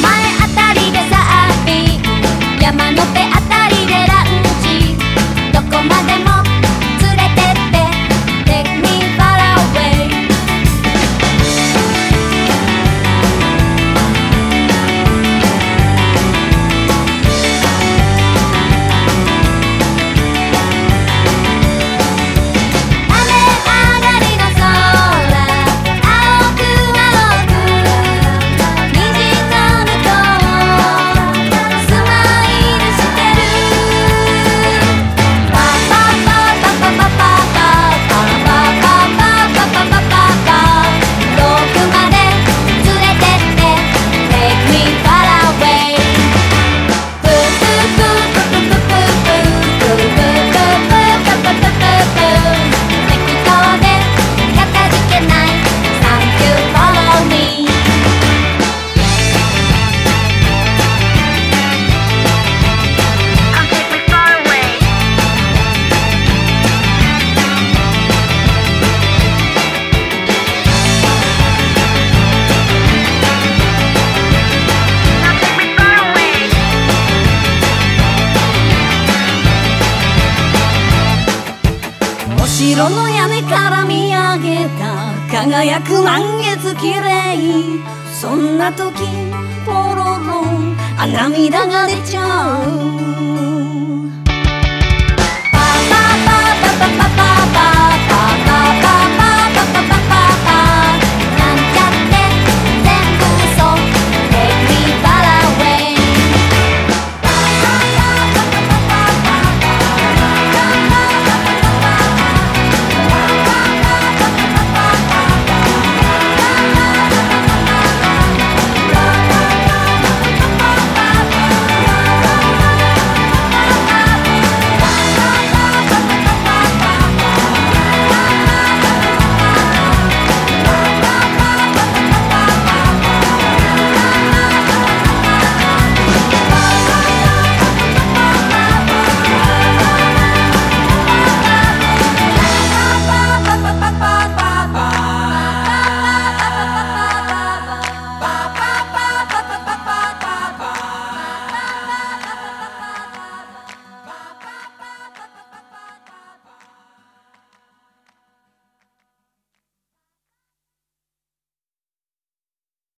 前色の屋根から見上げた輝く満月綺麗。そんな時ポロロあ涙が出ちゃう。